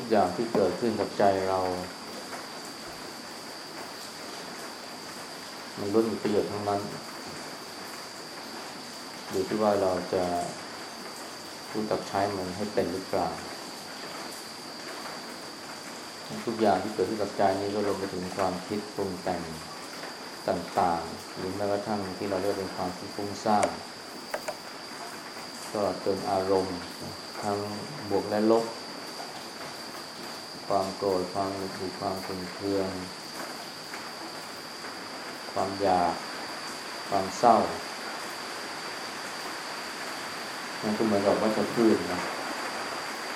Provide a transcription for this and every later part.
ทุกอย่างที่เกิดขึ้นกับใจเรา มันล้วนมีประโยชน์ทั้งนั้นอยู่ที่ว่าเราจะรู้จักใช้มันให้เป็นหรือเปล่าทุกอย่างที่เกิดขึ้นกับใจนี้ก็รวมไปถึงความคิดปรุงแต่งต่างๆ หรือแม้กระทั่งที่เราเรียกเป็นความคิดฟุ้งซ่านก็เป็นอารมณ์ ทั้งบวกและลบ ความโกรธความหงุดหงิดความขุ่นเคือง ความอยาก ความเศร้ามันก็เหมือนกับวัชพืชนะ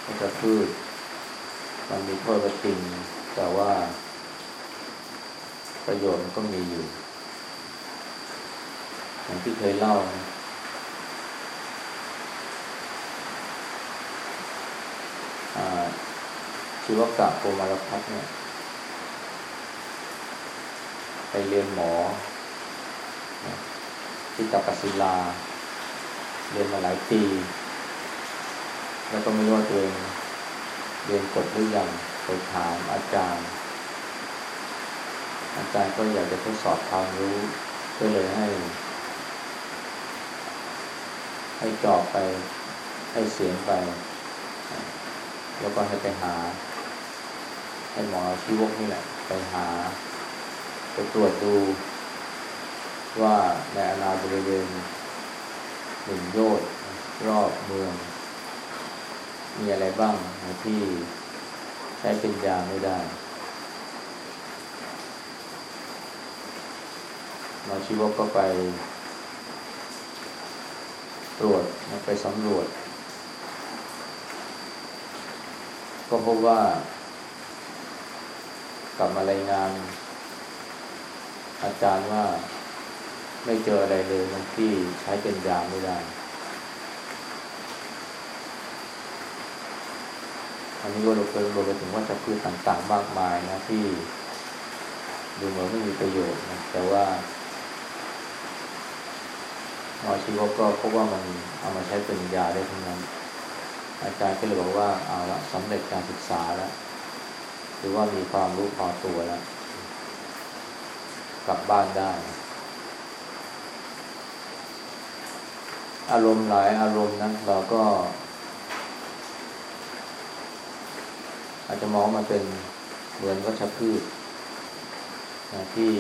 วัชพืช มันมีโทษก็จริง แต่ว่า ประโยชน์มันก็มีอยู่อย่างที่เคยเล่านะ ชีวกะโกมารพัฒเนี่ย ไปเรียนหมอที่ตักศิลา เรียนมาหลายปี แล้วก็ไม่รู้ว่าตัวเองเรียนจบหรือยังไปถามอาจารย์ อาจารย์ก็อยากจะทดสอบความรู้ก็เลยให้ ให้จอบไปให้เสียงไป แล้วก็ให้ไปหา ให้หมอชีวกนี่แหละ ไปหา ไปตรวจดู ว่าในอนาบริเวณหนึ่งโยชน์รอบเมือง มีอะไรบ้างที่ใช้เป็นยาไม่ได้หมอชีวกก็ไป ตรวจไปสำรวจ ก็พบว่า กลับมารายงาน อาจารย์ว่าไม่เจออะไรเลยมันที่ใช้เป็นยาไม่ได้ อันนี้ก็เราเคยรวมไปถึงว่าจะพืชต่างๆมากมายนะที่ดูเหมือนไม่มีประโยชน์นะแต่ว่าหมอชีวกก็พบว่ามันเอามาใช้เป็นยาได้ทั้งนั้น อาจารย์ก็เลยบอกว่าเอาละสำเร็จการศึกษาแล้ว หรือว่ามีความรู้พอตัวแล้ว กลับบ้านได้ อารมณ์หลายอารมณ์นั้นเราก็ อาจจะมองมันเป็นเหมือนวัชพืชนะที่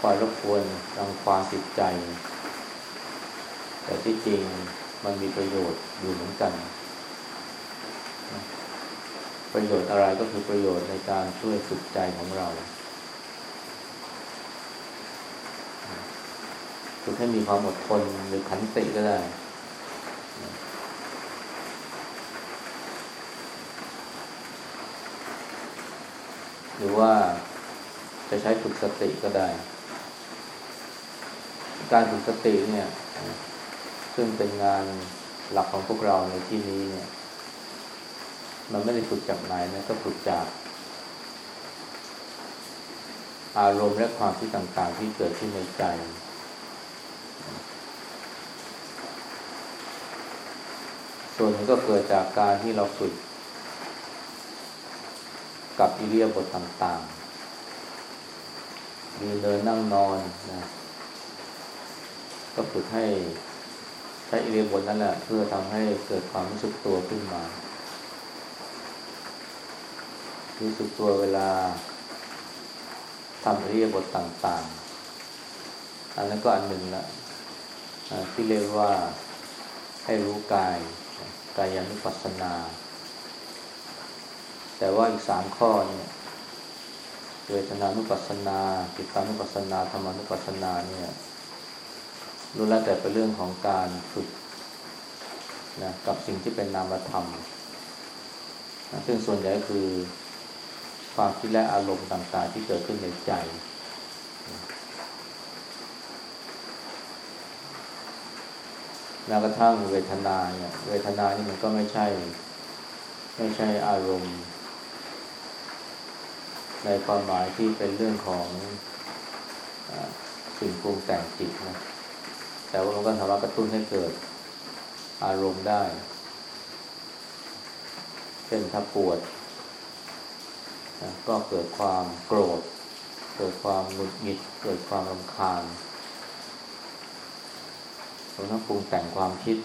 คอยรบกวนรังความจิตใจ แต่ที่จริงมันมีประโยชน์อยู่เหมือนกัน ประโยชน์อะไรก็คือประโยชน์ในการช่วยฝึกใจของเราฝึกให้มีความอดทนหรือขันติก็ได้ หรือว่าจะใช้ฝึกสติก็ได้ การฝึกสติเนี่ย ซึ่งเป็นงานหลักของพวกเราในที่นี้เนี่ย มันไม่ได้ฝึกจากไหนนะก็ฝึกจาก อารมณ์และความคิดต่างๆ ที่เกิดขึ้นในใจ ส่วนนึงก็เกิดจากการที่เราฝึก กับอิเลียบทต่างๆยืนเดินนั่งนอนนะก็ฝึกให้ใช้อิเลียบทนั่นแหละ เพื่อทำให้เกิดความรู้สึกตัวขึ้นมา รู้สึกตัวเวลาทำเลียบทต่างๆ อันนั้นก็อันหนึ่งละที่เรียกว่าให้รู้กายกายานุปัสสนา แต่ว่าอีกสามข้อเนี่ยเวทนานุปัสสนาจิตานุปัสสนาธรรมานุปัสสนาเนี่ยรู้แล้วแต่เป็นเรื่องของการฝึกนะกับสิ่งที่เป็นนามธรรมนะซึ่งส่วนใหญ่คือ ความคิดและอารมณ์ต่างๆ ที่เกิดขึ้นในใจแม้วกระทั่งเวทนาเนี่ยเวทนานี่มันก็ไม่ใช่ ไม่ใช่อารมณ์ ในความหมายที่เป็นเรื่องของอสิ่งปรุงแต่งจิตนะ แต่ว่ามันก็สามารถกระตุ้นให้เกิดอารมณ์ได้ เช่นถ้าปวด ก็เกิดความโกรธ เกิดความหงุดหงิด เกิดความรำคาญรวมทั้งปรุงแต่งความคิด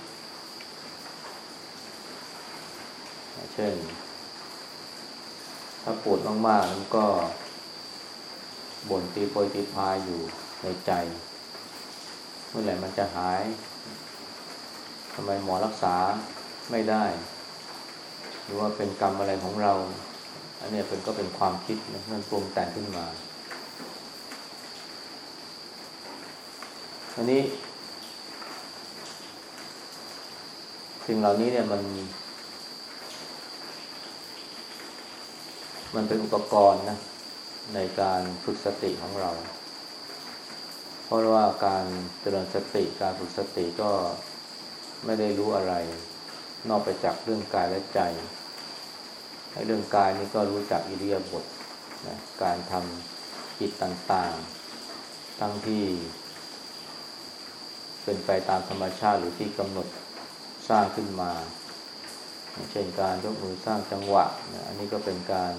เช่น ถ้าปวดมากๆมันก็บ่นตีโพยตีพายอยู่ในใจ เมื่อไหร่มันจะหายทำไมหมอรักษาไม่ได้ หรือว่าเป็นกรรมอะไรของเรา อันนี้เป็นก็เป็นความคิดนะมันปรุงแต่งขึ้นมา อันนี้ สิ่งเหล่านี้เนี่ยมัน มันเป็นอุปกรณ์นะในการฝึกสติของเรา เพราะว่าการเจริญสติการฝึกสติก็ไม่ได้รู้อะไร นอกไปจากเรื่องกายและใจ เรื่องกายนี่ก็รู้จักอิริยาบถนะการทำกิจต่างๆ ทั้งที่เป็นไปตามธรรมชาติหรือที่กำหนดสร้างขึ้นมา เช่นการยกมือสร้างจังหวะนะอันนี้ก็เป็นการ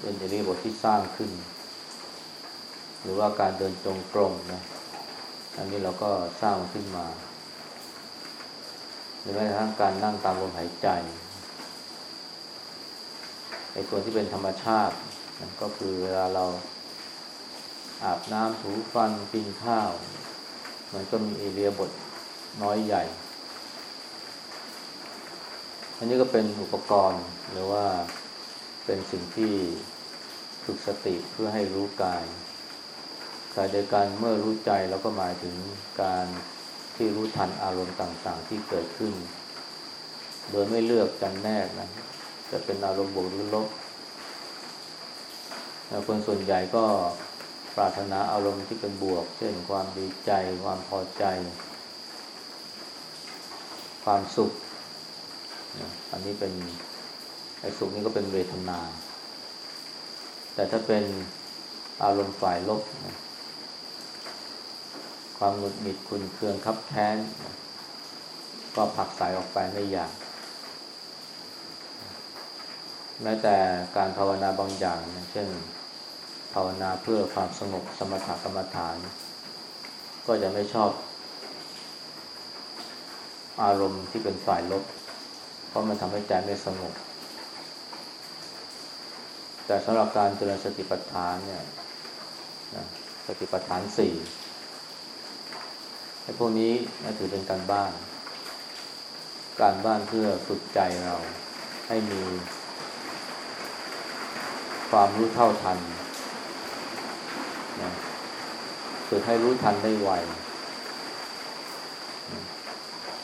เป็นอิริยาบถที่สร้างขึ้น หรือว่าการเดินจงกรมนะอันนี้เราก็สร้างขึ้นมาหรือแม้กระทั่งการนั่งตามลมหายใจ ไอ้ตัวที่เป็นธรรมชาตินะก็คือเวลาเราอาบน้ำถูฟันกินข้าว มันก็มีเอเรียบทน้อยใหญ่ อันนี้ก็เป็นอุปกรณ์หรือว่าเป็นสิ่งที่ฝึกสติเพื่อให้รู้กายกายเดียวกันเมื่อรู้ใจเราก็หมายถึงการที่รู้ทันอารมณ์ต่าง ๆ ที่เกิดขึ้น โดยไม่เลือกกันแน่นะ จะเป็นอารมณ์บวกหรือลบคนส่วนใหญ่ก็ปรารถนาอารมณ์ที่เป็นบวก เช่นความดีใจ ความพอใจ ความสุข อันนี้เป็นไอ้สุขนี่ก็เป็นเวทนา แต่ถ้าเป็นอารมณ์ฝ่ายลบนะความหงุดหงิดขุนเคืองคับแค้น ก็ผักสายออกไปไม่อยาก แม้แต่การภาวนาบางอย่างเช่น ภาวนาเพื่อความสงบสมถกรรมฐาน ก็จะไม่ชอบ อารมณ์ที่เป็นฝ่ายลบ เพราะมันทำให้ใจไม่สงบ แต่สำหรับการเจริญสติปัฏฐานเนี่ยสติปัฏฐานสี่ไอ้พวกนี้นะถือเป็นการบ้าน การบ้านเพื่อฝึกใจเราให้มี ความรู้เท่าทันนะฝึกให้รู้ทันได้ไว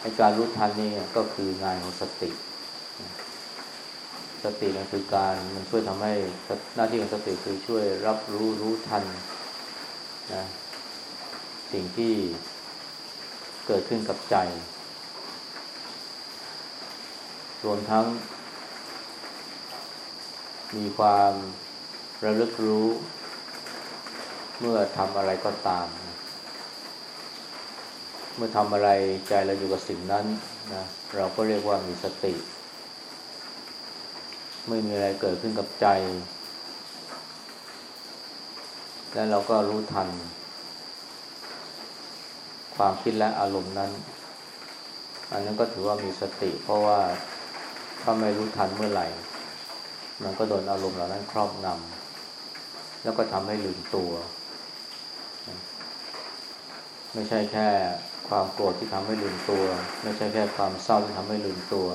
ไอการรู้ทันนี่ก็คืองานของสติ สตินั่นคือการมันช่วยทำให้หน้าที่ของสติคือช่วยรับรู้รู้ทันนะสิ่งที่เกิดขึ้นกับใจ รวมทั้ง มีความระลึกรู้ เมื่อทำอะไรก็ตาม เมื่อทำอะไรใจเราอยู่กับสิ่งนั้นนะเราก็เรียกว่ามีสติ ไม่มีอะไรเกิดขึ้นกับใจ แล้วเราก็รู้ทัน ความคิดและอารมณ์นั้น อันนั้นก็ถือว่ามีสติ เพราะว่าถ้าไม่รู้ทันเมื่อไหร่ มันก็โดนอารมณ์เหล่านั้นครอบงำแล้วก็ทำให้ลืมตัว ไม่ใช่แค่ความโกรธที่ทำให้ลืมตัว ไม่ใช่แค่ความเศร้าที่ทำให้ลืมตัว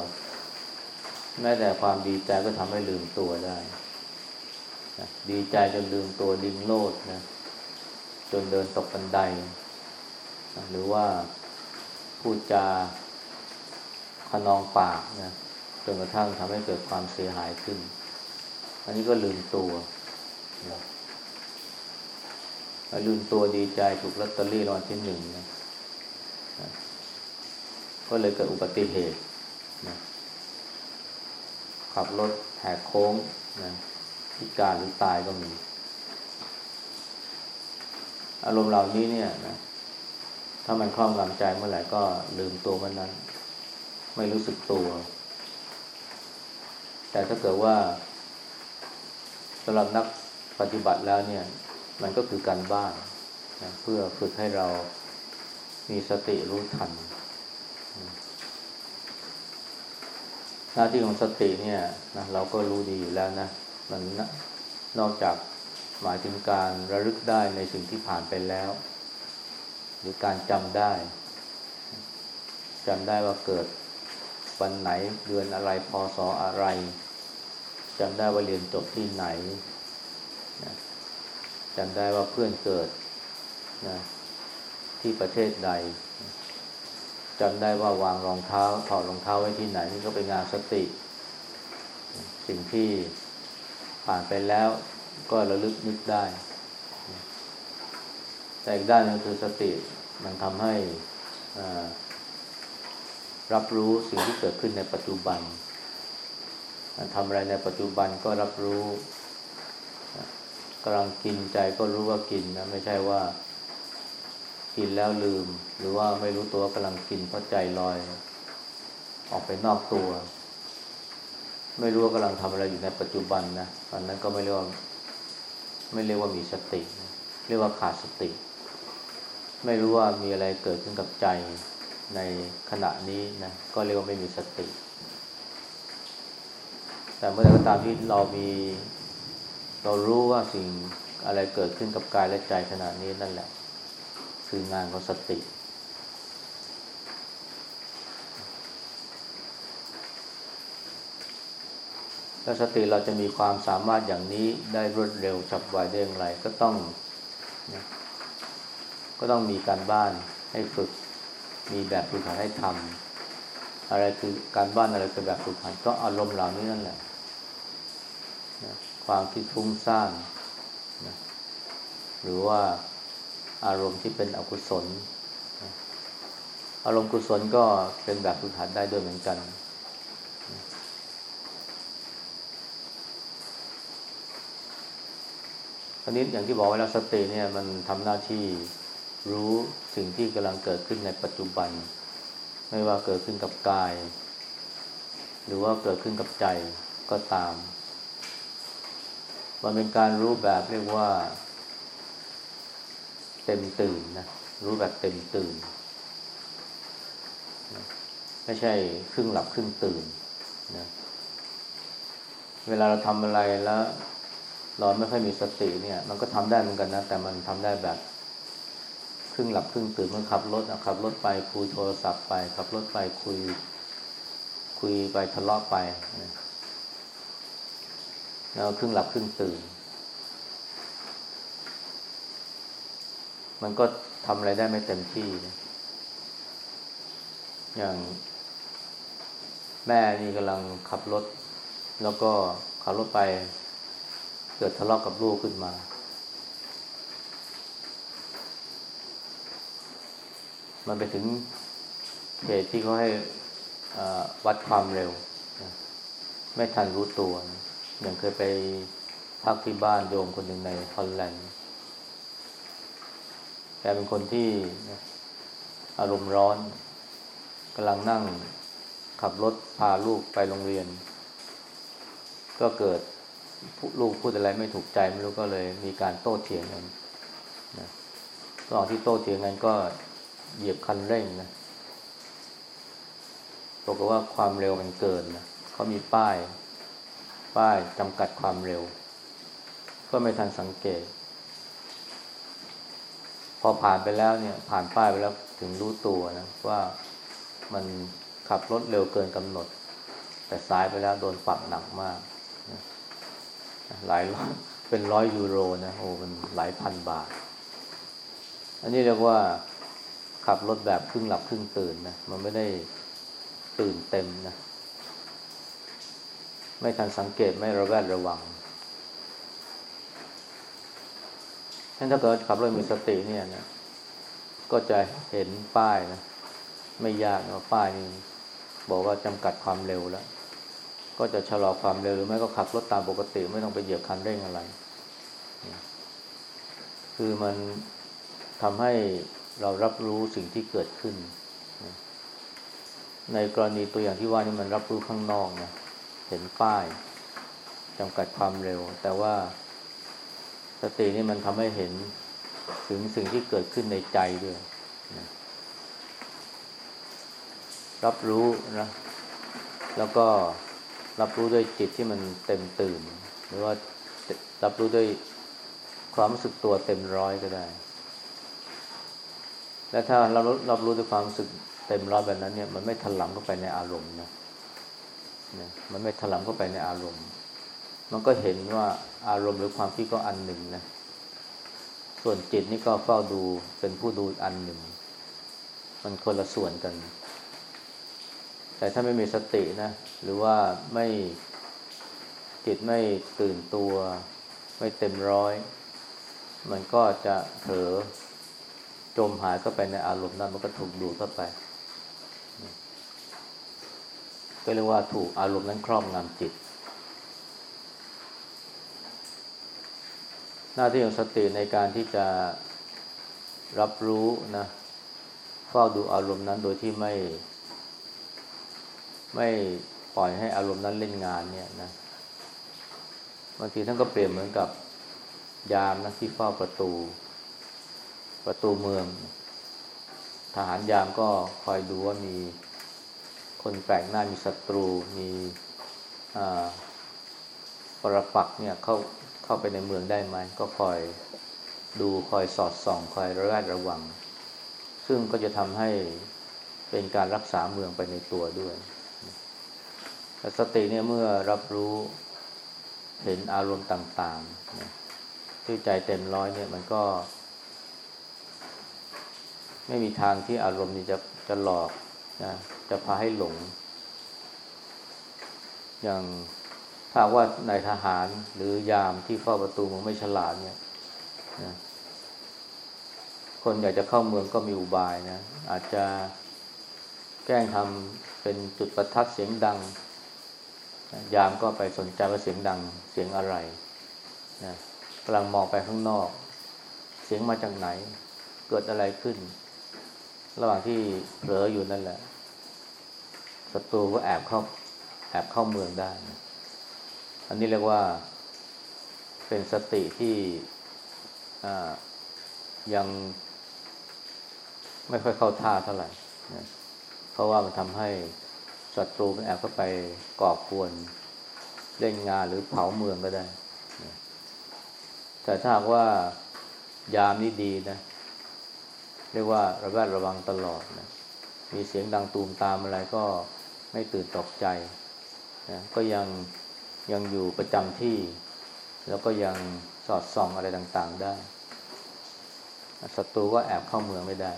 แม้แต่ความดีใจก็ทำให้ลืมตัวได้ ดีใจจนลืมตัวดิ้นโลดนะจนเดินตกบันได หรือว่าพูดจาขนองปากนะจนกระทั่งทำให้เกิดความเสียหายขึ้น อันนี้ก็ลืมตัวลืมตัวดีใจถูกลอตเตอรี่รางวัลที่หนึ่งนะก็เลยเกิดอุบัติเหตุนะขับรถแหกโค้งนะพิการหรือตายก็มี อารมณ์เหล่านี้เนี่ยนะถ้ามันคล่องลำใจเมื่อไหร่ก็ลืมตัวเมื่อนั้น ไม่รู้สึกตัว แต่ถ้าเกิดว่าำหรับนักปฏิบัติแล้วเนี่ย มันก็คือการบ้านนะเพื่อฝึกให้เรามีสติรู้ทัน หน้าที่ของสติเนี่ยนะเราก็รู้ดีอยู่แล้วนะ มันนอกจากหมายถึงการระลึกได้ในสิ่งที่ผ่านไปแล้ว หรือการจำได้จำได้ว่าเกิดวันไหนเดือนอะไรพศออะไร จำได้ว่าเรียนจบที่ไหนจำได้ว่าเพื่อนเกิดนะที่ประเทศใดจำได้ว่าวางรองเท้าถอดรองเท้าไว้ที่ไหนนี่ก็เป็นงานสติ สิ่งที่ผ่านไปแล้วก็ระลึกนึกได้ แต่อีกด้านนึงคือสติมันทำให้รับรู้สิ่งที่เกิดขึ้นในปัจจุบัน ทำอะไรในปัจจุบันก็รับรู้กำลังกินใจก็รู้ว่ากินนะไม่ใช่ว่า กินแล้วลืม หรือว่าไม่รู้ตัวกำลังกินเพราะใจลอย ออกไปนอกตัว ไม่รู้ว่ากำลังทำอะไรอยู่ในปัจจุบันนะอันนั้นก็ไม่เรียกว่าไม่เรียกว่ามีสติ เรียกว่าขาดสติ ไม่รู้ว่ามีอะไรเกิดขึ้นกับใจในขณะนี้นะก็เรียกว่าไม่มีสติ แต่เมื่อใดก็ตามที่เรามี เรารู้ว่าสิ่งอะไรเกิดขึ้นกับกายและใจขณะนี้นั่นแหละ คืองานของสติแล้วสติเราจะมีความสามารถอย่างนี้ได้รวดเร็วฉับไวได้อย่างไรก็ต้อง ก็ต้องมีการบ้านให้ฝึก มีแบบฝึกหัดให้ทำอะไรคือการบ้านอะไรคือแบบฝึกหัดก็อารมณ์เหล่านี้นั่นแหละ ความคิดฟุ้งซ่านนะหรือว่าอารมณ์ที่เป็นอกุศล อารมณ์กุศลก็เป็นแบบฝึกหัดได้ด้วยเหมือนกันอันนี้อย่างที่บอกไว้แล้วสติเนี่ยมันทำหน้าที่รู้สิ่งที่กำลังเกิดขึ้นในปัจจุบัน ไม่ว่าเกิดขึ้นกับกาย หรือว่าเกิดขึ้นกับใจก็ตาม มันเป็นการรู้แบบเรียกว่า เต็มตื่นนะรู้แบบเต็มตื่น ไม่ใช่ครึ่งหลับครึ่งตื่นนะเวลาเราทำอะไรแล้วเราไม่ค่อยมีสติเนี่ย มันก็ทำได้เหมือนกันนะ แต่มันทำได้แบบครึ่งหลับครึ่งตื่นเมื่อขับรถนะขับรถไปคุยโทรศัพท์ไปขับรถไปคุย คุยไปทะเลาะไป แล้วครึ่งหลับครึ่งตื่น มันก็ทำอะไรได้ไม่เต็มที่นะอย่างแม่นี่กำลังขับรถ แล้วก็ขับรถไป เกิดทะเลาะกับลูกขึ้นมา มันไปถึงเหตุที่เขาให้วัดความเร็ว ไม่ทันรู้ตัวอ ย่างเคยไปพักที่บ้านโยมคนหนึ่งในฮอลแลนด์แกเป็นคนที่อารมณ์ร้อนกำลังนั่งขับรถพาลูกไปโรงเรียน ก็เกิดลูกพูดอะไรไม่ถูกใจไม่รู้ก็เลย มีการโต้เถียงกันระหว่างที่โต้เถียงกันก็เหยียบคันเร่งนะบอกว่าความเร็วมันเกินนะเขามีป้าย ป้ายจำกัดความเร็ว ก็ไม่ทันสังเกต พอผ่านไปแล้วเนี่ย ผ่านป้ายไปแล้วถึงรู้ตัวนะ ว่ามันขับรถเร็วเกินกำหนด แต่สายไปแล้วโดนปรับหนักมาก หลายร้อยเป็นร้อยยูโรนะโอ้มันหลายพันบาท อันนี้เรียกว่าขับรถแบบครึ่งหลับครึ่งตื่นนะ มันไม่ได้ตื่นเต็มนะ ไม่ทันสังเกตไม่ระแวดระวังฉะนั้นถ้าเกิดขับรถมีสติเนี่ยนะก็จะเห็นป้ายนะไม่ยากนะป้ายนี้บอกว่าจำกัดความเร็วแล้ว ก็จะชะลอความเร็วหรือไม่ก็ขับรถตามปกติ ไม่ต้องไปเหยียบคันเร่งอะไร คือมันทำให้เรารับรู้สิ่งที่เกิดขึ้น ในกรณีตัวอย่างที่ว่านี่มันรับรู้ข้างนอกนะ เห็นป้ายจำกัดความเร็ว แต่ว่าสตินี่มันทำให้เห็นถึงสิ่งที่เกิดขึ้นในใจด้วยนะรับรู้นะ แล้วก็รับรู้ด้วยจิตที่มันเต็มตื่น หรือว่ารับรู้ด้วยความรู้สึกตัวเต็มร้อยก็ได้ และถ้าเรารับรู้ด้วยความรู้สึกเต็มร้อยแบบนั้นเนี่ย มันไม่ถลำเข้าไปในอารมณ์นะ นะมันไม่ถลำเข้าไปในอารมณ์ มันก็เห็นว่าอารมณ์หรือความคิดก็อันหนึ่งนะส่วนจิตนี่ก็เฝ้าดูเป็นผู้ดูอันหนึ่ง มันคนละส่วนกัน แต่ถ้าไม่มีสตินะ หรือว่าไม่จิตไม่ตื่นตัว ไม่เต็มร้อย มันก็จะเผลอจมหายเข้าไปในอารมณ์นั้นมันก็ถูกดูดเข้าไป ก็เรียกว่าถูกอารมณ์นั้นครอบงำจิต หน้าที่ของสติในการที่จะรับรู้นะเฝ้าดูอารมณ์นั้นโดยที่ไม่ ไม่ปล่อยให้อารมณ์นั้นเล่นงานเนี่ยนะบางทีท่านก็เปรียบเหมือนกับยามนะที่เฝ้าประตู ประตูเมือง ทหารยามก็คอยดูว่ามี คนแปลกหน้ามีศัตรูมีปรปักเนี่ยเข้าเข้าไปในเมืองได้ไหมก็คอยดูคอยสอดส่อง คอยระแวดระวัง ซึ่งก็จะทำให้เป็นการรักษาเมืองไปในตัวด้วยสติเนี่ยเมื่อรับรู้เห็นอารมณ์ต่างๆที่ใจเต็มร้อยเนี่ยมันก็ ไม่มีทางที่อารมณ์นี้จะจะหลอกนะ จะพาให้หลง อย่างถ้าว่านายทหารหรือยามที่เฝ้าประตูมันไม่ฉลาดเนี่ยนะคนอยากจะเข้าเมืองก็มีอุบายนะ อาจจะแกล้งทำเป็นจุดประทัดเสียงดัง ยามก็ไปสนใจว่าเสียงดังเสียงอะไรนะกำลังมองไปข้างนอก เสียงมาจากไหน เกิดอะไรขึ้น ระหว่างที่เผลออยู่นั่นแหละ ศัตรูก็แอบเข้าแอบเข้าเมืองได้อันนี้เรียกว่าเป็นสติที่ยังไม่ค่อยเข้าท่าเท่าไหร่นะเพราะว่ามันทำให้ศัตรูมันแอบเข้าไปก่อกวนเล่นงานหรือเผาเมืองก็ได้นะแต่ถ้าว่ายามนี้ดีนะ เรียกว่าระแวดระวังตลอดนะมีเสียงดังตูมตามอะไรก็ ไม่ตื่นตกใจนะก็ยังยังอยู่ประจำที่ แล้วก็ยังสอดส่องอะไรต่างๆได้ศัตรูก็แอบเข้าเมืองไม่ได้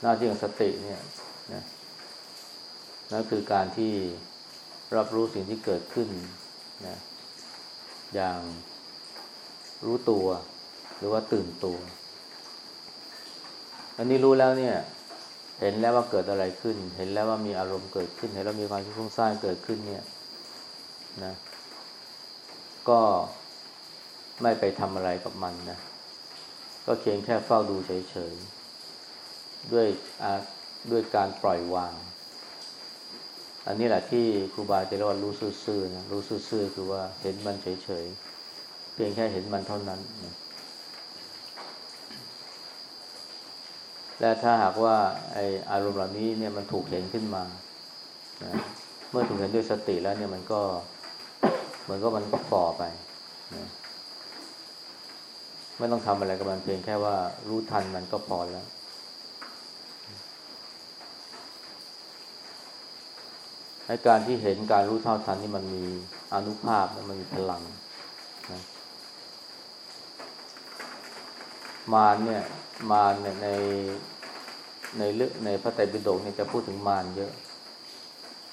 หน้าที่ของสติเนี่ยนะนั่นคือการที่รับรู้สิ่งที่เกิดขึ้นนะอย่างรู้ตัว หรือว่าตื่นตัว อันนี้รู้แล้วเนี่ย เห็นแล้วว่าเกิดอะไรขึ้น เห็นแล้วว่ามีอารมณ์เกิดขึ้น เห็นแล้วมีความคิดฟุ้งซ่านเกิดขึ้นเนี่ยนะ ก็ไม่ไปทำอะไรกับมันนะ ก็เพียงแค่เฝ้าดูเฉยๆ ด้วยด้วยการปล่อยวาง อันนี้แหละที่ครูบาจะเรียกว่ารู้ซื่อๆนะ รู้ซื่อๆคือว่าเห็นมันเฉยๆ เพียงแค่เห็นมันเท่านั้นนะ และถ้าหากว่าไออารมณ์เหล่านี้เนี่ยมันถูกเห็นขึ้นมานะเมื่อถูกเห็นด้วยสติแล้วเนี่ยมันก็เหมือนก็มันก็ฝ่อไปนะไม่ต้องทำอะไรกับมันเพียงแค่ว่ารู้ทันมันก็พอแล้วในการที่เห็นการรู้เท่าทันนี่มันมีอนุภาพมันมีพลังนะมารเนี่ย มารเนี่ยในในเรื่องในพระไตรปิฎกเนี่ยจะพูดถึงมารเยอะ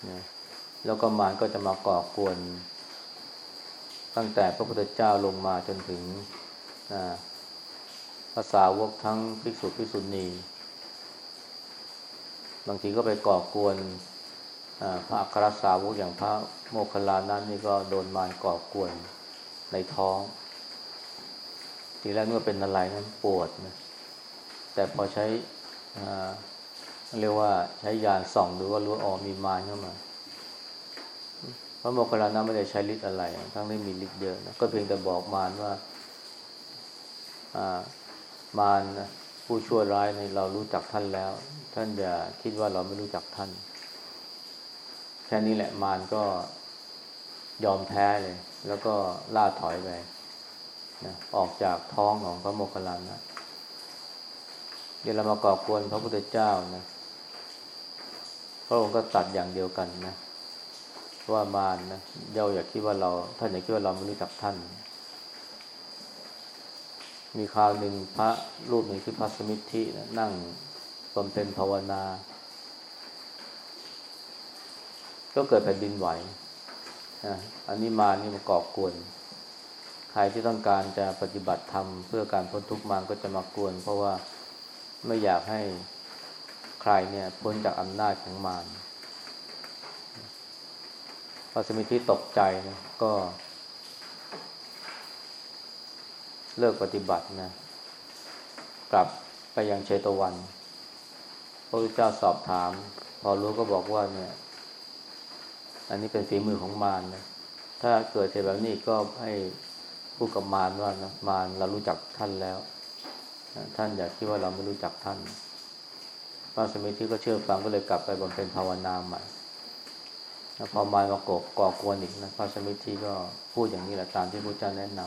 นะแล้วก็มารก็จะมาก่อกวน ตั้งแต่พระพุทธเจ้าลงมาจนถึงภาษาวกทั้งภิกษุภิกษุณี บางทีก็ไปก่อกวนพระอัครสาวกอย่างพระโมคคัลลานั้นนี่ก็โดนมารก่อกวนในท้อง ทีแรกนึกว่าเป็นอะไรนั้นปวดนะ แต่พอใช้เรียกว่าใช้ยานส่องดูว่ารู้อ๋อมีมารเข้ามาพระโมคคัลลานะไม่ได้ใช้ฤทธิ์อะไร ทั้งไม่มีฤทธิ์เยอะนะก็เพียงแต่บอกมารว่ามารนผู้ชั่วร้ายในเรารู้จักท่านแล้ว ท่านอย่าคิดว่าเราไม่รู้จักท่าน แค่นี้แหละมารก็ยอมแพ้เลย แล้วก็ล่าถอยไปนะออกจากท้องของพระโมคคัลลานะ เดี๋ยวเรามาก่อกวนพระพุทธเจ้านะพระองค์ก็ตัดอย่างเดียวกันนะว่ามารนะเย้าอย่าคิดว่าเรา ท่านอย่าคิดว่าเราไม่รู้จักท่าน มีคราวหนึ่งพระรูปหนึ่งคือพระสมิทธินะนั่งบำเพ็ญภาวนา ก็เกิดแผ่นดินไหวอันนี้มานี่มาก่อกวน ใครที่ต้องการจะปฏิบัติธรรมเพื่อการพ้นทุกข์มาก็จะมากวน เพราะว่า ไม่อยากให้ใครเนี่ยพ้นจากอำนาจของมารพระสมิทธิตกใจนะก็ เลิกปฏิบัตินะ กลับไปยังเชตวัน พระพุทธเจ้าสอบถาม พอรู้ก็บอกว่าเนี่ย อันนี้เป็นฝีมือของมารนะ ถ้าเกิดเหตุแบบนี้ก็ให้พูดกับมารว่านะมารเรารู้จักท่านแล้ว ท่านอย่าคิดว่าเราไม่รู้จักท่านพระสมิทธิก็เชื่อฟังก็เลยกลับไปบำเพ็ญภาวนาใหม่พอมารมาโกกก่อกวนอีกนะพระสมิทธิก็พูดอย่างนี้แหละตามที่พระเจ้าแนะน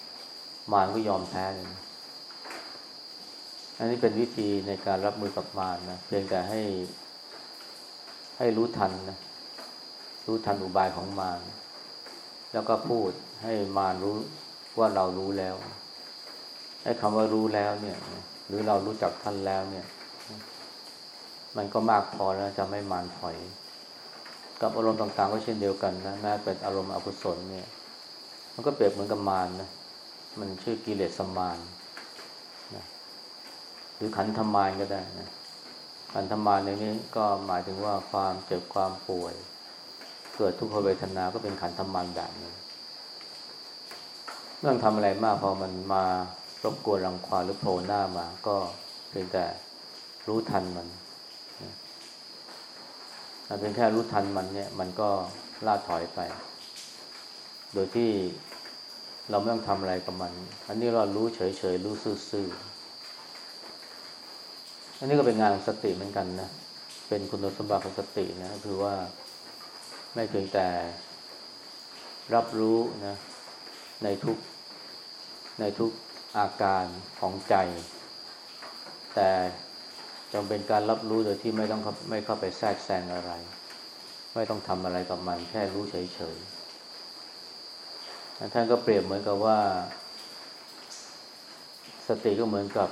ำมารก็ยอมแพ้เลยนะอันนี้เป็นวิธีในการรับมือกับมารนะเพียงแต่ให้ ให้รู้ทันนะรู้ทันอุบายของมารแล้วก็พูดให้มารรู้ว่าเรารู้แล้ว ไอ้คำว่ารู้แล้วเนี่ย หรือเรารู้จักท่านแล้วเนี่ย มันก็มากพอแล้วจะไม่มารถอย กับอารมณ์ต่างๆก็เช่นเดียวกันนะแม้เป็นอารมณ์อกุศลเนี่ย มันก็เปรียบเหมือนกับมารนะมันชื่อกิเลสมานนะหรือขันธมานก็ได้นะขันธมานในนี้ก็หมายถึงว่าความเจ็บความป่วย เกิดทุกขเวทนาก็เป็นขันธมานแบบนี้ไม่องทำอะไรมากพอมันมา รบกวนรังควานหรือโผล่หน้ามา ก็เพียงแต่รู้ทันมันนะเป็นแค่รู้ทันมันเนี่ย มันก็ล่าถอยไป โดยที่เราไม่ต้องทำอะไรกับมัน อันนี้เรารู้เฉยๆ รู้ซื่อๆ อันนี้ก็เป็นงานของสติเหมือนกันนะ เป็นคุณสมบัติของสตินะ คือว่าไม่เพียงแต่รับรู้นะ ในทุกในทุก อาการของใจ แต่จงเป็นการรับรู้โดยที่ไม่ต้องไม่เข้าไปแทรกแซงอะไร ไม่ต้องทำอะไรกับมัน แค่รู้เฉยๆท่านก็เปรียบเหมือนกับว่า สติก็เหมือนกับ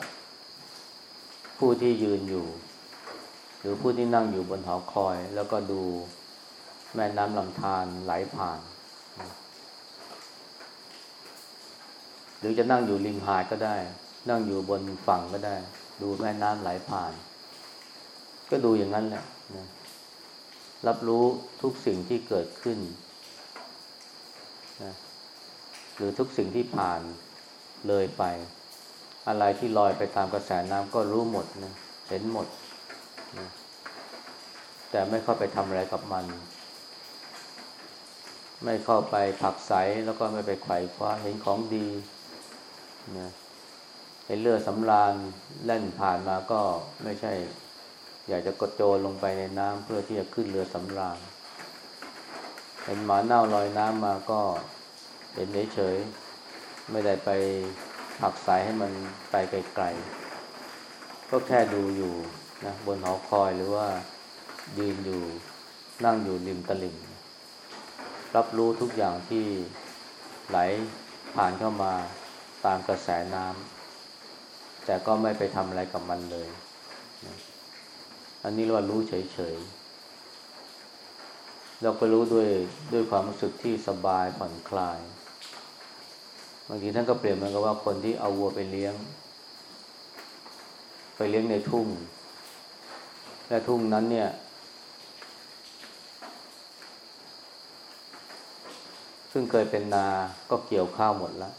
ผู้ที่ยืนอยู่ หรือผู้ที่นั่งอยู่บนหอคอย แล้วก็ดูแม่น้ำลำธารไหลผ่าน หรือจะนั่งอยู่ริมหาดก็ได้ นั่งอยู่บนฝั่งก็ได้ ดูแม่น้ำไหลผ่าน ก็ดูอย่างนั้นแหละนะรับรู้ทุกสิ่งที่เกิดขึ้นนะหรือทุกสิ่งที่ผ่านเลยไป อะไรที่ลอยไปตามกระแสน้ำก็รู้หมดนะเห็นหมดนะแต่ไม่เข้าไปทำอะไรกับมัน ไม่เข้าไปผักใสแล้วก็ไม่ไปไขว่คว้าเห็นของดี นะเห็นเลือสำราญแล่นผ่านมาก็ไม่ใช่ อยากจะกระโจนลงไปในน้ำเพื่อที่จะขึ้นเรือสำราญเห็นหมาเน่าลอยน้ำมาก็เห็นเฉยๆไม่ได้ไปผักสายให้มันไปไกลๆก็แค่ดูอยู่นะบนหอคอยหรือว่ายืนอยู่นั่งอยู่ริมตลิ่ง รับรู้ทุกอย่างที่ไหลผ่านเข้ามา ตามกระแสน้ำแต่ก็ไม่ไปทำอะไรกับมันเลยนะอันนี้เรียกว่ารู้เฉยๆเราก็รู้ด้วยด้วยความรู้สึกที่สบายผ่อนคลายบางทีท่านก็เปรียบเหมือนกับว่าคนที่เอาวัวไปเลี้ยง ไปเลี้ยงในทุ่ง และทุ่งนั้นเนี่ยซึ่งเคยเป็นนา ก็เกี่ยวข้าวหมดแล้ว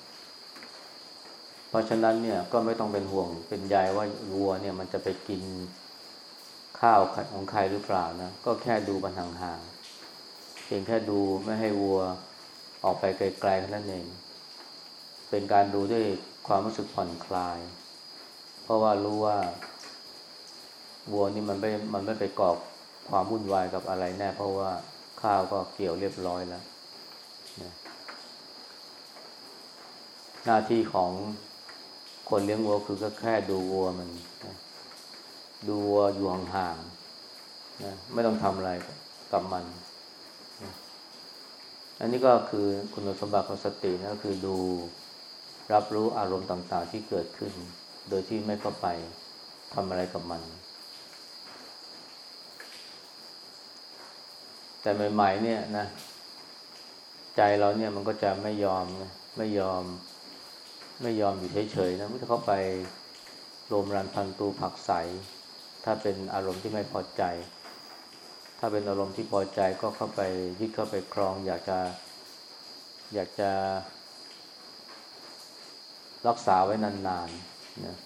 เพราะฉะนั้นเนี่ยก็ไม่ต้องเป็นห่วงเป็นใยว่าวัวเนี่ยมันจะไปกินข้าวของใครหรือเปล่านะ ก็แค่ดูมันห่างๆเพียงแค่ดูไม่ให้วัวออกไปไกลๆแค่นั้นเอง เป็นการดูด้วยความรู้สึกผ่อนคลาย เพราะว่ารู้ว่า วัวนี่มันไม่ มันไม่ไปกอบความวุ่นวายกับอะไรแน่ เพราะว่าข้าวก็เกี่ยวเรียบร้อยแล้ว หน้าที่ของ คนเลี้ยงวัวคือก็แค่ดูวัวมันนะดูวัวอยู่ห่างๆนะไม่ต้องทำอะไรกับมันนะอันนี้ก็คือคุณสมบัติของสตินะคือดูรับรู้อารมณ์ต่างๆที่เกิดขึ้น โดยที่ไม่เข้าไปทำอะไรกับมัน แต่ใหม่ๆเนี่ยนะ ใจเราเนี่ยมันก็จะไม่ยอมนะไม่ยอม ไม่ยอมอยู่เฉยๆนะมันจะเข้าไปโรมรันพันตูผักใส ถ้าเป็นอารมณ์ที่ไม่พอใจ ถ้าเป็นอารมณ์ที่พอใจก็เข้าไปยึดเข้าไปครอง อยากจะ อยากจะ รักษาไว้นานๆนะ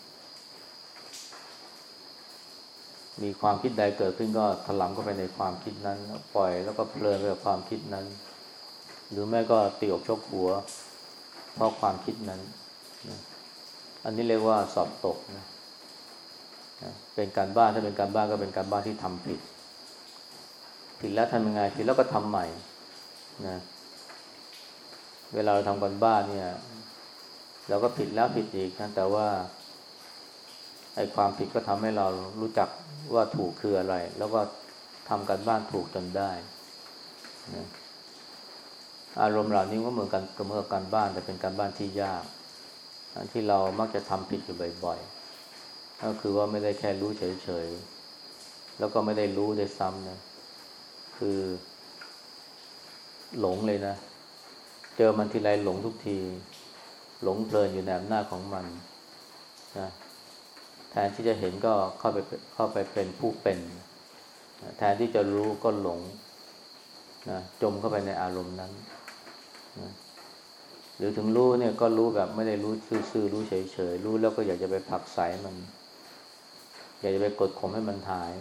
มีความคิดใดเกิดขึ้นก็ถลำเข้าไปในความคิดนั้น ปล่อยแล้วก็เพลินไปกับความคิดนั้น หรือแม่ก็ตีอกชกหัว เพราะความคิดนั้น นะอันนี้เรียกว่าสอบตกนะนะเป็นการบ้านถ้าเป็นการบ้านก็เป็นการบ้านที่ทำผิด ผิดแล้วทำยังไงผิดแล้วก็ทำใหม่นะเวลาเราทำการบ้านเนี่ยเราก็ผิดแล้วผิดอีกนะแต่ว่าไอ้ความผิดก็ทำให้เรารู้จักว่าถูกคืออะไร แล้วก็ทำการบ้านถูกจนได้นะอารมณ์เหล่านี้ก็เหมือนกันกับเมื่อการบ้านแต่เป็นการบ้านที่ยาก ที่เรามักจะทำผิดอยู่บ่อยๆ ก็คือว่าไม่ได้แค่รู้เฉยๆ แล้วก็ไม่ได้รู้ได้ซ้ำนะ คือ หลงเลยนะ เจอมันทีไรหลงทุกที หลงเพลินอยู่ในอำนาจของมันนะแทนที่จะเห็นก็เข้าไปเข้าไปเป็นผู้เป็น แทนที่จะรู้ก็หลงนะจมเข้าไปในอารมณ์นั้นนะ หรือถึงรู้เนี่ยก็รู้แบบไม่ได้รู้ซื่อๆรู้เฉยๆรู้แล้วก็อยากจะไปผักใสมัน อยากจะไปกดข่มให้มันหาย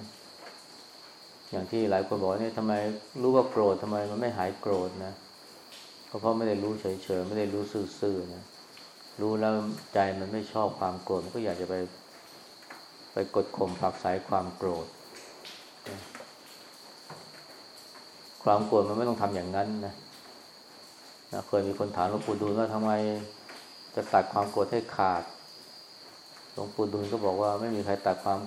อย่างที่หลายคนบอกเนี่ยทำไมรู้ว่าโกรธทำไมมันไม่หายโกรธนะก็เพราะไม่ได้รู้เฉยๆไม่ได้รู้ซื่อๆนะรู้แล้วใจมันไม่ชอบความโกรธมันก็อยากจะไป ไปกดข่มผักใสความโกรธ ความโกรธมันไม่ต้องทำอย่างนั้นนะ นะเคยมีคนถามหลวงปู่ดูลว่าทำไมจะตัดความโกรธให้ขาด หลวงปู่ดูลก็บอกว่าไม่มีใครตัดความ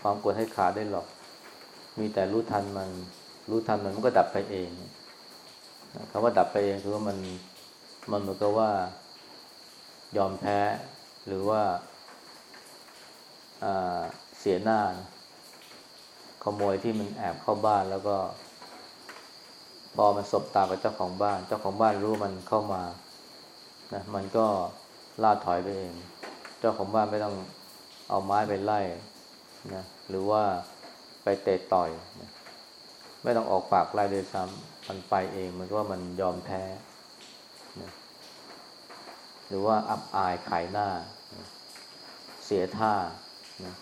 ความโกรธให้ขาดได้หรอก มีแต่รู้ทันมัน รู้ทันมันมันก็ดับไปเองคำว่าดับไปเองคือว่ามันมันเหมือนกับว่า ยอมแพ้หรือว่าเสียหน้า ขโมยที่มันแอบเข้าบ้านแล้วก็ พอมันสบตากับเจ้าของบ้าน เจ้าของบ้านรู้มันเข้ามานะมันก็ล่าถอยไปเอง เจ้าของบ้านไม่ต้องเอาไม้ไปไล่นะหรือว่าไปเตะต่อยนะไม่ต้องออกปากไล่เลยซ้ำมันไปเอง มันก็ว่ามันยอมแพ้นะหรือว่าอับอายขายหน้านะเสียท่านะ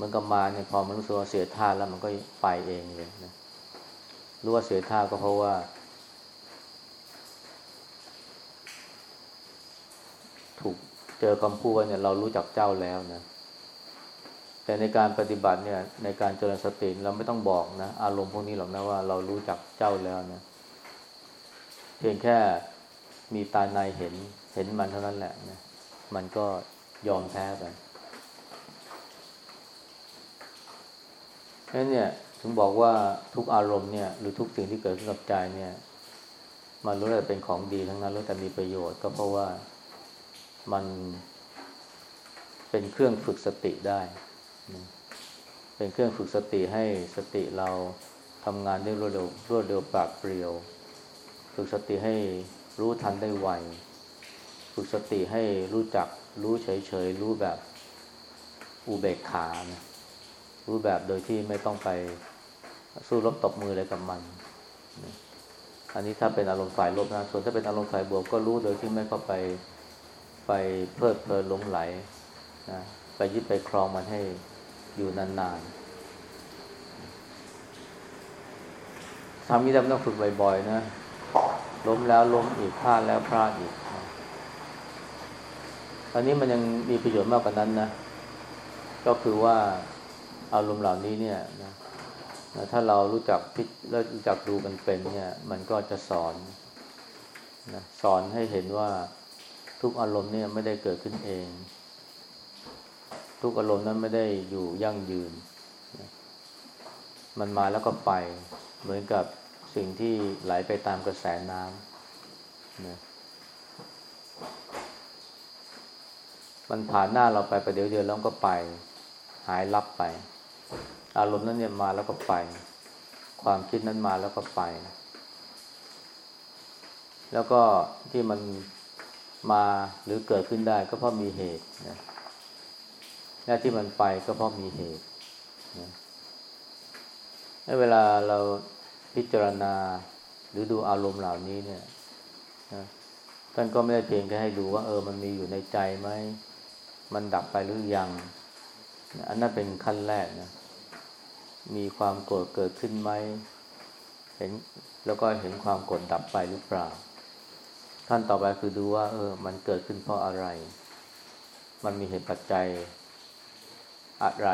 มันก็มาเนี่ยพอมันรู้สึกว่าเสียท่าแล้วมันก็ไปเองเลยนะ รู้ว่าเสียท่าก็เพราะว่า ถูกเจอคำพูดว่าเนี่ยเรารู้จักเจ้าแล้วนะ แต่ในการปฏิบัติเนี่ย ในการเจริญสติเราไม่ต้องบอกนะ อารมณ์พวกนี้หรอกนะว่าเรารู้จักเจ้าแล้วนะ เพียงแค่มีตาในเห็นเห็นมันเท่านั้นแหละนะมันก็ยอมแพ้ไปนั้นเนี่ย ถึงบอกว่าทุกอารมณ์เนี่ยหรือทุกสิ่งที่เกิดขึ้นกับใจเนี่ยมันรู้แต่เป็นของดีทั้งนั้นรู้แต่มีประโยชน์ก็เพราะว่ามันเป็นเครื่องฝึกสติได้ เป็นเครื่องฝึกสติให้สติเราทำงานได้รวดเร็วรวดเร็วปราดเปรียว ฝึกสติให้รู้ทันได้ไว ฝึกสติให้รู้จัก รู้เฉยๆ รู้แบบอุเบกขานะรู้แบบโดยที่ไม่ต้องไป สู้รบตบมืออะไรกับมัน อันนี้ถ้าเป็นอารมณ์ฝ่ายลบนะ ส่วนถ้าเป็นอารมณ์ฝ่ายบวกก็รู้โดยที่ไม่เข้าไปไปเพลิดเพลินหลงไหลนะไปยึดไปครองมันให้อยู่นานๆทำนี้เราต้องฝึกบ่อยๆนะ ล้มแล้วล้มอีกพลาดแล้วพลาดอีกอันนี้มันยังมีประโยชน์มากกว่านั้นนะ ก็คือว่าอารมณ์เหล่านี้เนี่ยนะ ถ้าเรารู้จักพิแลรู้จักดูมันเป็นเนี่ย มันก็จะสอนนะสอนให้เห็นว่าทุกอารมณ์เนี่ยไม่ได้เกิดขึ้นเอง ทุกอารมณ์นั้นไม่ได้อยู่ยั่งยืน มันมาแล้วก็ไป เหมือนกับสิ่งที่ไหลไปตามกระแสน้ำนะมันผ่านหน้าเราไปประเดี๋ยวเดียวแล้วก็ไป หายลับไป อารมณ์นั้นเนี่ยมาแล้วก็ไป ความคิดนั้นมาแล้วก็ไป แล้วก็ที่มันมาหรือเกิดขึ้นได้ก็เพราะมีเหตุนะและที่มันไปก็เพราะมีเหตุนะเวลาเราพิจารณาหรือดูอารมณ์เหล่านี้เนี่ยนะท่านก็ไม่ได้เพียงแค่ให้ดูว่าเออมันมีอยู่ในใจไหม มันดับไปหรือยัง อันนั้นเป็นขั้นแรกนะ มีความโกรธเกิดขึ้นไหมเห็นแล้วก็เห็นความโกรธดับไปหรือเปล่าขั้นต่อไปคือดูว่า เออ มันเกิดขึ้นเพราะอะไร มันมีเหตุปัจจัยอะไร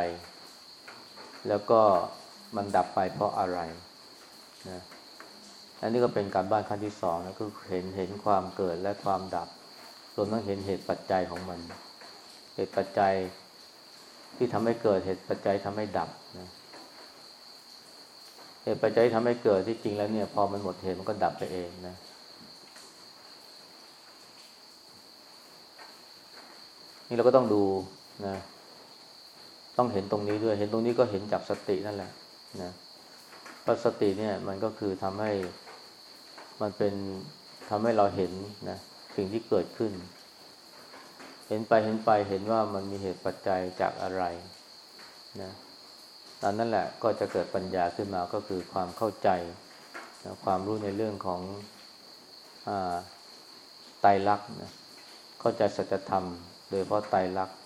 แล้วก็มันดับไปเพราะอะไรนะอันนี้ก็เป็นการบ้านขั้นที่สองนะคือเห็นเห็นความเกิดและความดับรวมทั้งเห็นเหตุปัจจัยของมัน เหตุปัจจัยที่ทำให้เกิดเหตุปัจจัยทำให้ดับนะ เหตุปัจจัยทำให้เกิดที่จริงแล้วเนี่ย พอมันหมดเหตุมันก็ดับไปเองนะนี่เราก็ต้องดูนะ ต้องเห็นตรงนี้ด้วย เห็นตรงนี้ก็เห็นจากสตินั่นแหละนะเพราะสติเนี่ย มันก็คือทำให้มันเป็นทำให้เราเห็นนะสิ่งที่เกิดขึ้น เห็นไปเห็นไปเห็นว่ามันมีเหตุปัจจัยจากอะไรนะ นนั้นแหละก็จะเกิดปัญญาขึ้นมาก็คือความเข้าใจนะความรู้ในเรื่องของอไตรลักษณ์นะเข้าใจสัจธรรม โดยเพราะไตรลักษณ์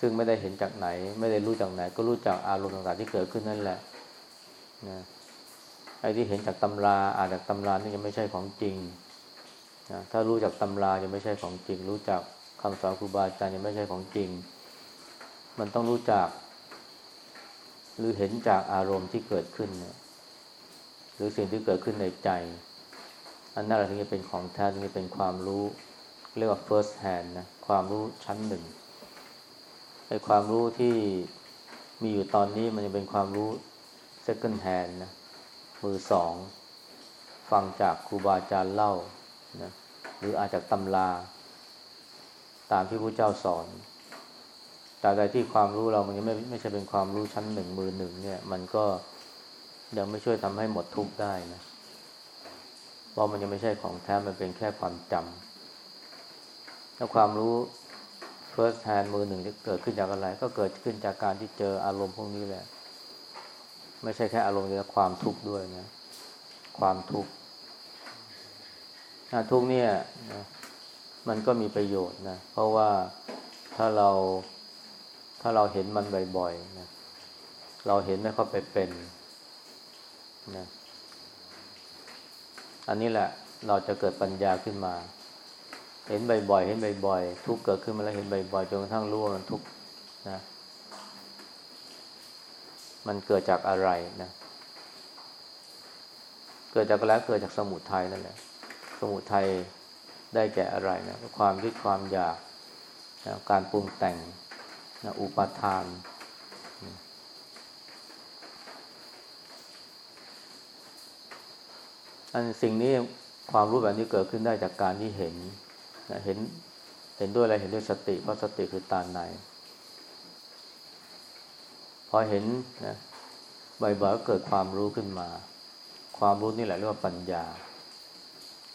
ซึ่งไม่ได้เห็นจากไหน ไม่ได้รู้จากไหน ก็รู้จากอารมณ์ต่างๆที่เกิดขึ้นนั่นแหละนะไอ้ที่เห็นจากตำราอ่านจากตำรานี่ยังไม่ใช่ของจริงนะถ้ารู้จากตำรายังไม่ใช่ของจริง รู้จักคำสอนครูบาอาจารย์ยังไม่ใช่ของจริง มันต้องรู้จัก หรือเห็นจากอารมณ์ที่เกิดขึ้นเนี่ยหรือสิ่งที่เกิดขึ้นในใจ อันนั้นถึงจะเป็นของแท้ถึงจะเป็นความรู้ เรียกว่า first hand นะความรู้ชั้นหนึ่งไอ้ความรู้ที่มีอยู่ตอนนี้มันจะเป็นความรู้ second hand นะมือสอง ฟังจากครูบาอาจารย์เล่านะหรืออาจจากตำรา ตามที่พระเจ้าสอน แต่ใดที่ความรู้เรามันยังไม่ไม่ใช่เป็นความรู้ชั้นหนึ่งมือหนึ่งเนี่ย มันก็ยังไม่ช่วยทำให้หมดทุกข์ได้นะเพราะมันยังไม่ใช่ของแท้มันเป็นแค่ความจำแล้วความรู้ first hand มือหนึ่งที่เกิดขึ้นจากอะไร ก็เกิดขึ้นจากการที่เจออารมณ์พวกนี้แหละ ไม่ใช่แค่อารมณ์แต่ความทุกข์ด้วยนะ ความทุกข์ทุกข์เนี่ยนะมันก็มีประโยชน์นะ เพราะว่าถ้าเรา ถ้าเราเห็นมันบ่อยๆนะเราเห็นไม่เขาไปเป็นนะอันนี้แหละเราจะเกิดปัญญาขึ้นมา เห็นบ่อยๆเห็นบ่อยๆทุกเกิดขึ้นมาแล้วเห็นบ่อยๆจนกระทั่งรู้ว่ามันทุกนะมันเกิดจากอะไรนะ เกิดจากอะไรเกิดจากสมุทัยนั่นแหละ สมุทัยได้แก่อะไรนะความคิดความอยากนะการปรุงแต่ง นะอุปาทานอันสิ่งนี้ความรู้แบบนี้เกิดขึ้นได้จากการที่เห็นนะเห็นเห็นด้วยอะไรเห็นด้วยสติเพราะสติคือตาในพอเห็นนะบ่อยๆก็เกิดความรู้ขึ้นมา ความรู้นี่แหละเรียกว่าปัญญา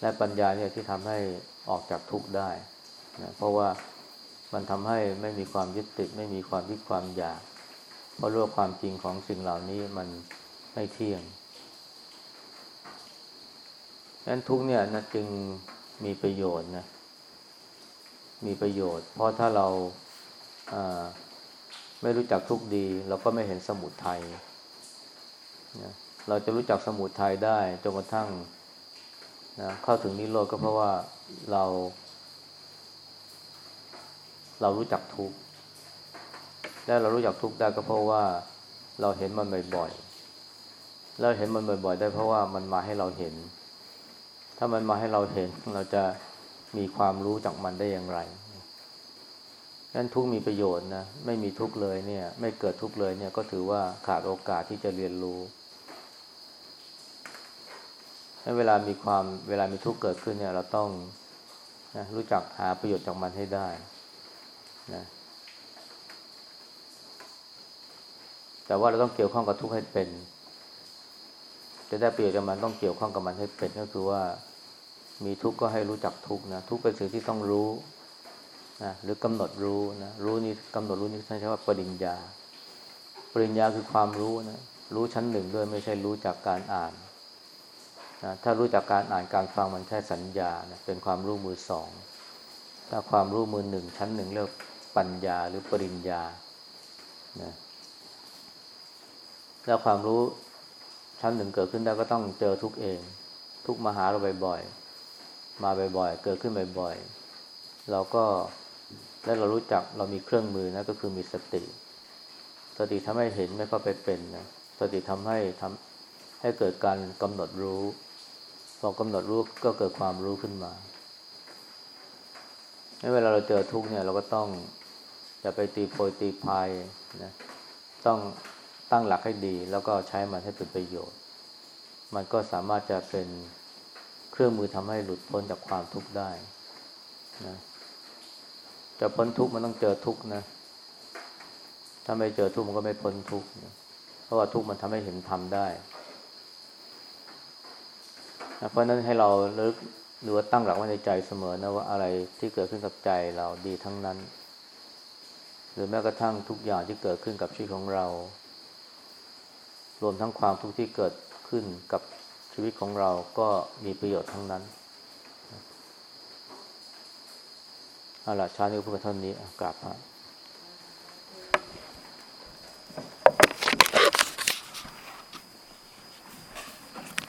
และปัญญาเนี่ยที่ทำให้ออกจากทุกข์ได้นะเพราะว่า มันทำให้ไม่มีความยึดติด ไม่มีความยึดความอยากเพราะรู้ความจริงของสิ่งเหล่านี้มันไม่เที่ยงนั้นทุกเนี่ยนะจึงมีประโยชน์นะมีประโยชน์ เพราะถ้าเราไม่รู้จักทุกดี เราก็ไม่เห็นสมุทัยนะเราจะรู้จักสมุทัยได้จนกระทั่งนะเข้าถึงนิโรธก็เพราะว่าเรา เรารู้จักทุกข์และเรารู้จักทุกข์ได้ก็เพราะว่าเราเห็นมันบ่อยๆเราเห็นมันบ่อยๆ ได้เพราะว่ามันมาให้เราเห็น ถ้ามันมาให้เราเห็นเราจะมีความรู้จากมันได้อย่างไรนั้นทุกมีประโยชน์นะไม่มีทุกเลยเนี่ย ไม่เกิดทุกเลยเนี่ยก็ถือว่าขาดโอกาสที่จะเรียนรู้ให้เวลามีความเวลามีทุกข์เกิดขึ้นเนี่ย เราต้องนะรู้จักหาประโยชน์จากมันให้ได้ นะแต่ว่าเราต้องเกี่ยวข้องกับทุกข์ให้เป็น จะได้ประโยชน์จากมันต้องเกี่ยวข้องกับมันให้เป็นก็คือว่ามีทุกข์ก็ให้รู้จักทุกข์นะทุกข์เป็นสิ่งที่ต้องรู้นะหรือกำหนดรู้นะรู้นี่กำหนดรู้นี่ท่านใช้ว่าปริญญา ปริญญาคือความรู้นะรู้ชั้นหนึ่งด้วยไม่ใช่รู้จากการอ่านนะถ้ารู้จากการอ่านการฟังมันแค่สัญญานะเป็นความรู้มือสองถ้าความรู้มือหนึ่งชั้นหนึ่งเรียก ปัญญาหรือปริญญานะแล้วความรู้ชั้นหนึ่งเกิดขึ้นได้ก็ต้องเจอทุกเอง ทุกมาหาเราบ่อยๆ มาบ่อยๆ เกิดขึ้นบ่อยๆ เราก็และเรารู้จักเรามีเครื่องมือนะก็คือมีสติ สติทำให้เห็นไม่เข้าไปเป็นนะสติทำให้ทำให้เกิดการกำหนดรู้พอกำหนดรู้ก็เกิดความรู้ขึ้นมาเวลาเราเจอทุกเนี่ยเราก็ต้อง อย่าไปตีโพยตีพายนะต้องตั้งหลักให้ดี แล้วก็ใช้มันให้เป็นประโยชน์ มันก็สามารถจะเป็นเครื่องมือทำให้หลุดพ้นจากความทุกข์ได้นะจะพ้นทุกข์มันต้องเจอทุกข์นะ ถ้าไม่เจอทุกข์มันก็ไม่พ้นทุกข์นะเพราะว่าทุกข์มันทำให้เห็นธรรมได้นะเพราะนั้นให้เราเลิกหรือว่าตั้งหลักไว้ในใจเสมอนะว่าอะไรที่เกิดขึ้นกับใจเราดีทั้งนั้น รือแม้กระทั่งทุกอย่างที่เกิดขึ้นกับชีวิตของเรา รวมทั้งความทุกข์ที่เกิดขึ้นกับชีวิตของเราก็มีประโยชน์ทั้งนั้นเอาละชาตินี้พูดกันเท่านี้กลับฮะ